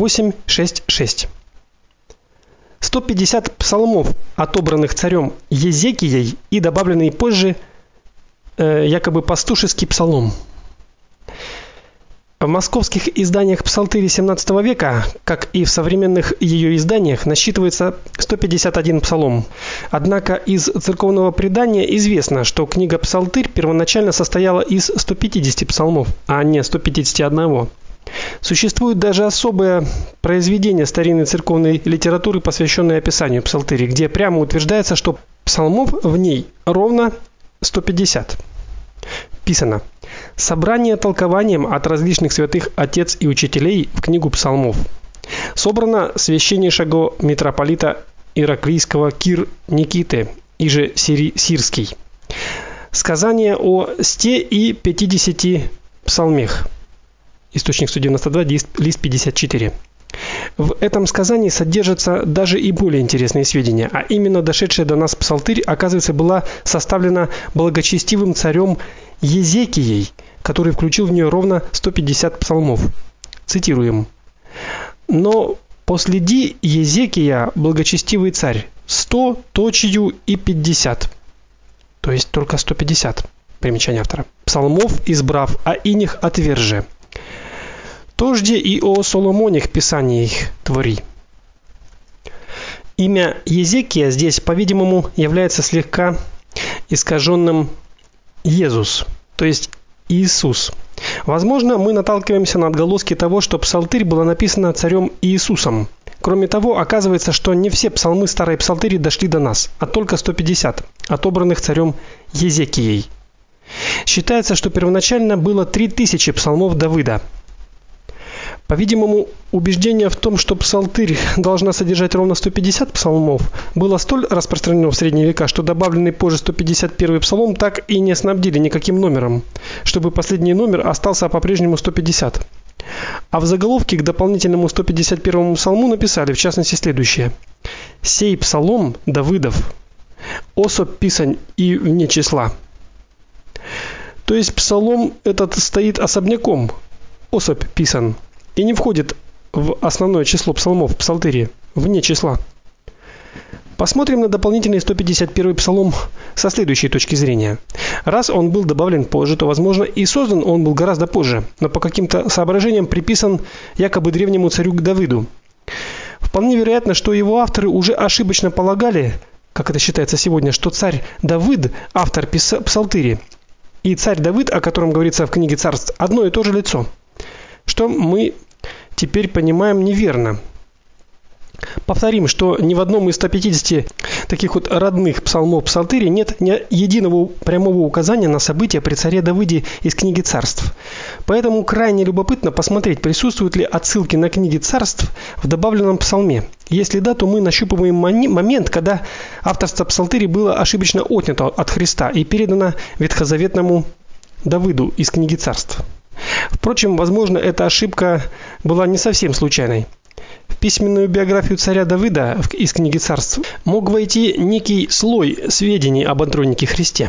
8.6.6. 150 псалмов, отобранных царем Езекией и добавленные позже э, якобы пастушеский псалом. В московских изданиях Псалтыри XVII века, как и в современных ее изданиях, насчитывается 151 псалом. Однако из церковного предания известно, что книга Псалтырь первоначально состояла из 150 псалмов, а не 151. Существует даже особое произведение старинной церковной литературы, посвященное описанию Псалтыри, где прямо утверждается, что псалмов в ней ровно 150. Писано: Собрание толкованием от различных святых отец и учителей в книгу псалмов. Собрано священнейшего митрополита Ираклийского Кир Никиты, и же Сирский. Сказание о 100 и 50 псалмах. Источник 192, лист 54. В этом сказании содержатся даже и более интересные сведения, а именно дошедшая до нас псалтырь, оказывается, была составлена благочестивым царем Езекией, который включил в нее ровно 150 псалмов. Цитируем: "Но последи Езекия, благочестивый царь, 100 точью и 50". То есть только 150. Примечание автора. Псалмов избрав, а иних отверже. Тожде и о Соломонях писаниях твори. Имя Езекия здесь, по-видимому, является слегка искаженным Иисус, то есть Иисус. Возможно, мы наталкиваемся на отголоски того, что псалтырь была написана царем Иисусом. Кроме того, оказывается, что не все псалмы старой псалтыри дошли до нас, а только 150, отобранных царем Езекией. Считается, что первоначально было 3000 псалмов Давида, по-видимому, убеждение в том, что псалтырь должна содержать ровно 150 псалмов, было столь распространено в средние века, что добавленный позже 151 псалом так и не снабдили никаким номером, чтобы последний номер остался по-прежнему 150. А в заголовке к дополнительному 151 псалму написали в частности следующее: "Сей псалом Давидов, особь писань и вне числа". То есть псалом этот стоит особняком, особь писан и не входит в основное число псалмов псалтыри, вне числа. Посмотрим на дополнительный 151 псалом со следующей точки зрения. Раз он был добавлен позже, то, возможно, и создан он был гораздо позже, но по каким-то соображениям приписан якобы древнему царю Давиду. Вполне вероятно, что его авторы уже ошибочно полагали, как это считается сегодня, что царь Давид автор псалтыри, и царь Давид, о котором говорится в книге Царств, одно и то же лицо. Что мы теперь понимаем неверно. Повторим, что ни в одном из 150 таких вот родных псалмов Псалтыри нет ни единого прямого указания на события при царе Давиде из книги Царств. Поэтому крайне любопытно посмотреть, присутствуют ли отсылки на книги Царств в добавленном псалме. Если да, то мы нащупываем момент, когда авторство Псалтыри было ошибочно отнято от Христа и передано ветхозаветному Давиду из книги Царств. Впрочем, возможно, эта ошибка была не совсем случайной. В письменную биографию царя Давида из книги Царств мог войти некий слой сведений об андронике Христе.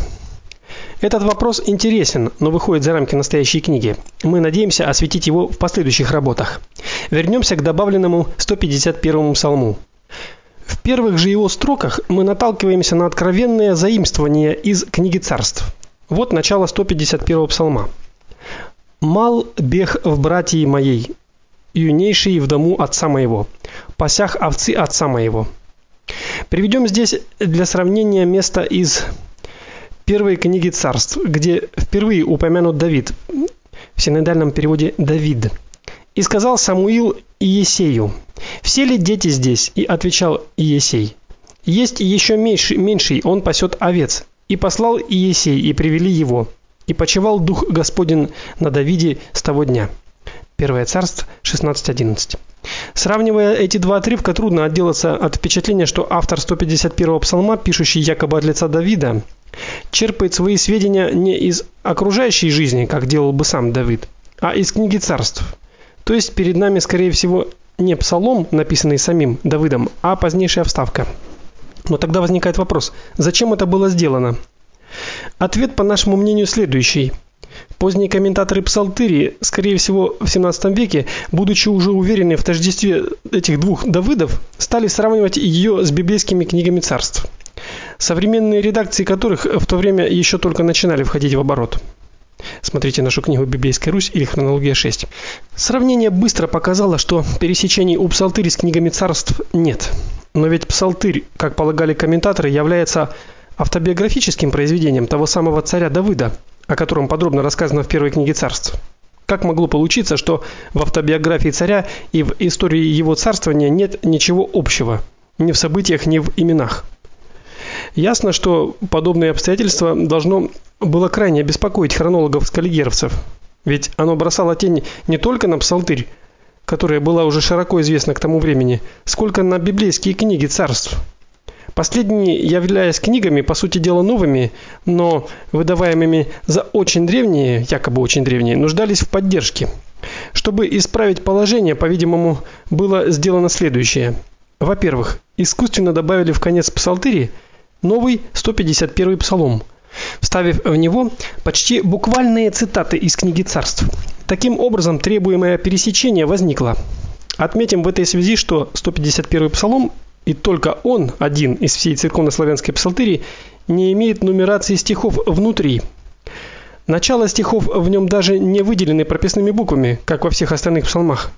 Этот вопрос интересен, но выходит за рамки настоящей книги. Мы надеемся осветить его в последующих работах. Вернемся к добавленному 151-му псалму. В первых же его строках мы наталкиваемся на откровенное заимствование из книги Царств. Вот начало 151-го псалма. Мал бег в братьи моей, юнейший в дому отца моего, пасях овцы отца моего. Приведем здесь для сравнения место из первой книги Царств, где впервые упомянут Давид. В синодальном переводе Давид. И сказал Самуил Иесею: "Все ли дети здесь?" И отвечал Иесей: "Есть еще меньший, меньший, он пасет овец". И послал Иесей, и привели его. И почивал дух Господин на Давиде с того дня. Первое царство 16:11. Сравнивая эти два отрывка, трудно отделаться от впечатления, что автор 151-го псалма, пишущий якобы от лица Давида, черпает свои сведения не из окружающей жизни, как делал бы сам Давид, а из книги Царств. То есть перед нами, скорее всего, не псалом, написанный самим Давидом, а позднейшая вставка. Но тогда возникает вопрос: зачем это было сделано? Ответ, по нашему мнению, следующий. Поздние комментаторы Псалтыри, скорее всего, в 17 веке, будучи уже уверены в тождестве этих двух Давыдов, стали сравнивать ее с библейскими книгами царств, современные редакции которых в то время еще только начинали входить в оборот. Смотрите нашу книгу Библейская Русь или Хронология 6. Сравнение быстро показало, что пересечений у Псалтыри с книгами царств нет. Но ведь Псалтырь, как полагали комментаторы, является автобиографическим произведением того самого царя Давыда, о котором подробно рассказано в первой книге Царств. Как могло получиться, что в автобиографии царя и в истории его царствования нет ничего общего, ни в событиях, ни в именах? Ясно, что подобные обстоятельства должно было крайне беспокоить хронологов-скаллигеровцев, ведь оно бросало тень не только на Псалтырь, которая была уже широко известна к тому времени, сколько на библейские книги царств. Последние, являясь книгами, по сути дела новыми, но выдаваемыми за очень древние, якобы очень древние, нуждались в поддержке. Чтобы исправить положение, по-видимому, было сделано следующее. Во-первых, искусственно добавили в конец псалтыри новый 151-й псалом, вставив в него почти буквальные цитаты из книги Царств. Таким образом, требуемое пересечение возникло. Отметим в этой связи, что 151-й псалом и только он, один из всей церковнославянской псалтыри, не имеет нумерации стихов внутри. Начало стихов в нем даже не выделены прописными буквами, как во всех остальных псалмах.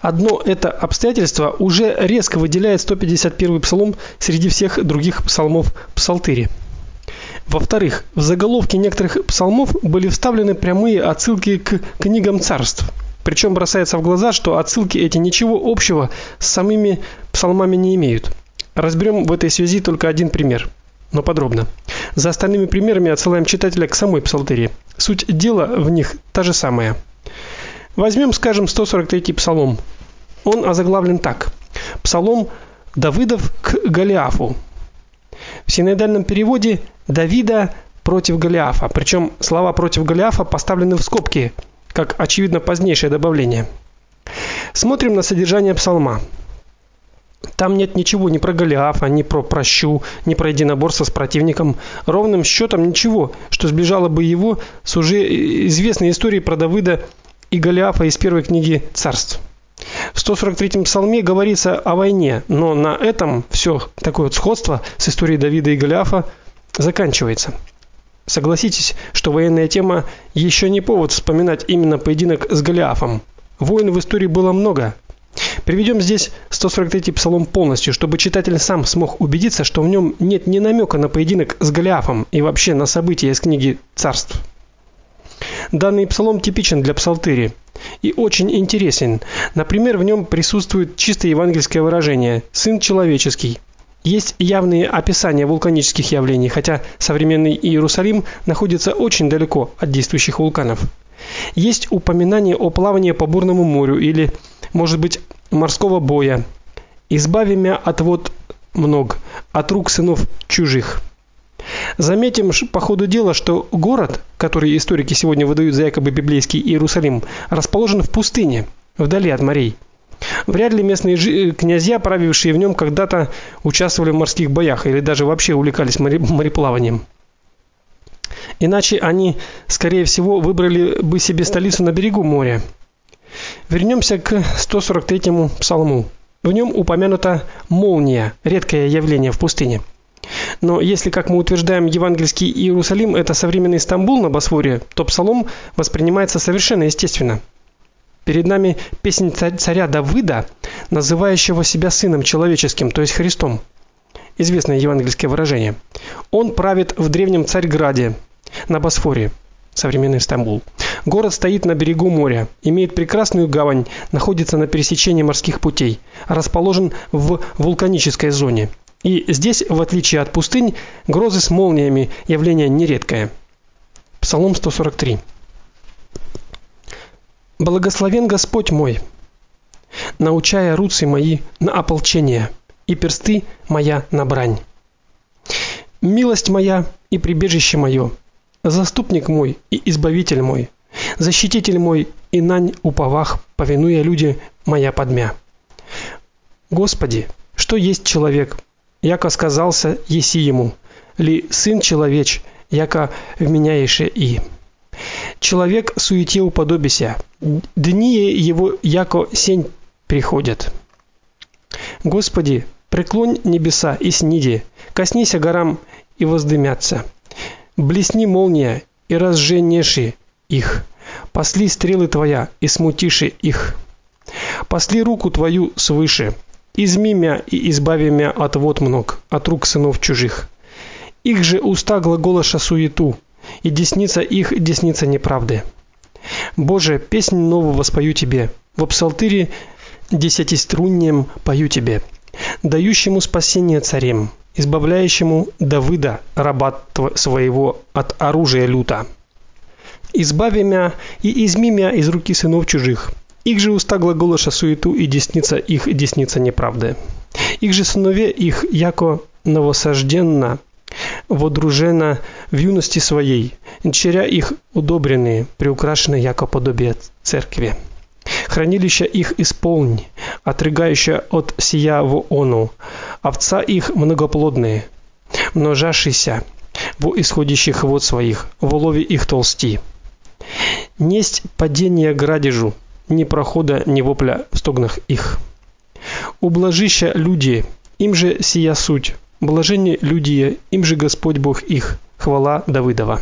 Одно это обстоятельство уже резко выделяет 151-й псалом среди всех других псалмов псалтыри. Во-вторых, в заголовке некоторых псалмов были вставлены прямые отсылки к книгам царств. Причем бросается в глаза, что отсылки эти ничего общего с самими псалмами не имеют. Разберем в этой связи только один пример, но подробно. За остальными примерами отсылаем читателя к самой псалтыри. Суть дела в них та же самая. Возьмем, скажем, 143-й псалом. Он озаглавлен так: Псалом Давидов к Голиафу. В синодальном переводе Давида против Голиафа. Причем слова против Голиафа поставлены в скобки как очевидно позднейшее добавление. Смотрим на содержание псалма. Там нет ничего ни про Голиафа, ни про прощу, ни про единоборство с противником, ровным счетом ничего, что сближало бы его с уже известной историей про Давида и Голиафа из первой книги Царств. В 143-м псалме говорится о войне, но на этом все такое вот сходство с историей Давида и Голиафа заканчивается. Согласитесь, что военная тема еще не повод вспоминать именно поединок с Голиафом. Войн в истории было много. Приведем здесь 143-й псалом полностью, чтобы читатель сам смог убедиться, что в нем нет ни намека на поединок с Голиафом и вообще на события из книги Царств. Данный псалом типичен для псалтыри и очень интересен. Например, в нем присутствует чисто евангельское выражение сын человеческий. Есть явные описания вулканических явлений, хотя современный Иерусалим находится очень далеко от действующих вулканов. Есть упоминание о плавании по бурному морю или, может быть, морского боя. Избави меня от вот много, от рук сынов чужих. Заметим по ходу дела, что город, который историки сегодня выдают за якобы библейский Иерусалим, расположен в пустыне, вдали от морей. Вряд ли местные э, князья, правившие в нем, когда-то участвовали в морских боях или даже вообще увлекались мореплаванием. Иначе они, скорее всего, выбрали бы себе столицу на берегу моря. Вернемся к 143-му псалму. В нем упомянута молния, редкое явление в пустыне. Но если, как мы утверждаем, евангельский Иерусалим это современный Стамбул на Босфоре, то псалом воспринимается совершенно естественно. Перед нами песнь царя Давыда, называющего себя сыном человеческим, то есть Христом. Известное евангельское выражение. Он правит в древнем Царьграде на Босфоре, современный Стамбул. Город стоит на берегу моря, имеет прекрасную гавань, находится на пересечении морских путей, расположен в вулканической зоне. И здесь, в отличие от пустынь, грозы с молниями явление нередкое. Псалом 143. Благословен Господь мой, научая руцы мои на ополчение и персты моя на брань. Милость моя и прибежище мое, заступник мой и избавитель мой, защититель мой и нань уповах, повинуя люди моя подмя. Господи, что есть человек, яко сказался еси ему, ли сын человеч, яко вменяеше и Человек суете уподобися, дни его яко сень приходят. Господи, преклонь небеса и сниди, коснися горам и воздымятся. Блесни молния и разженеши их. Посли стрелы твоя и смутиши их. Посли руку твою свыше. Изми мя и избави мя от вот мног, от рук сынов чужих. Их же уста глаголоша суету, и десница их десница неправды. Боже, песнь новую воспою тебе. В псалтыре десятиструннем пою тебе, дающему спасение царем, избавляющему Давида, раба своего, от оружия люта. Избави мя и изми мя из руки сынов чужих. Их же уста глаголоша суету, и десница их десница неправды. Их же сынове их яко новосожденно водружена в юности своей, дщеря их удобренные, приукрашены яко подобие церкви. Хранилища их исполни, отрыгающая от сия в ону, овца их многоплодные, множащиеся во исходящих вод своих, в лове их толсти. Несть падение градежу, ни прохода, ни вопля в стогнах их. Ублажища люди, им же сия суть, блаженны люди, им же Господь Бог их. Хвала Давидова.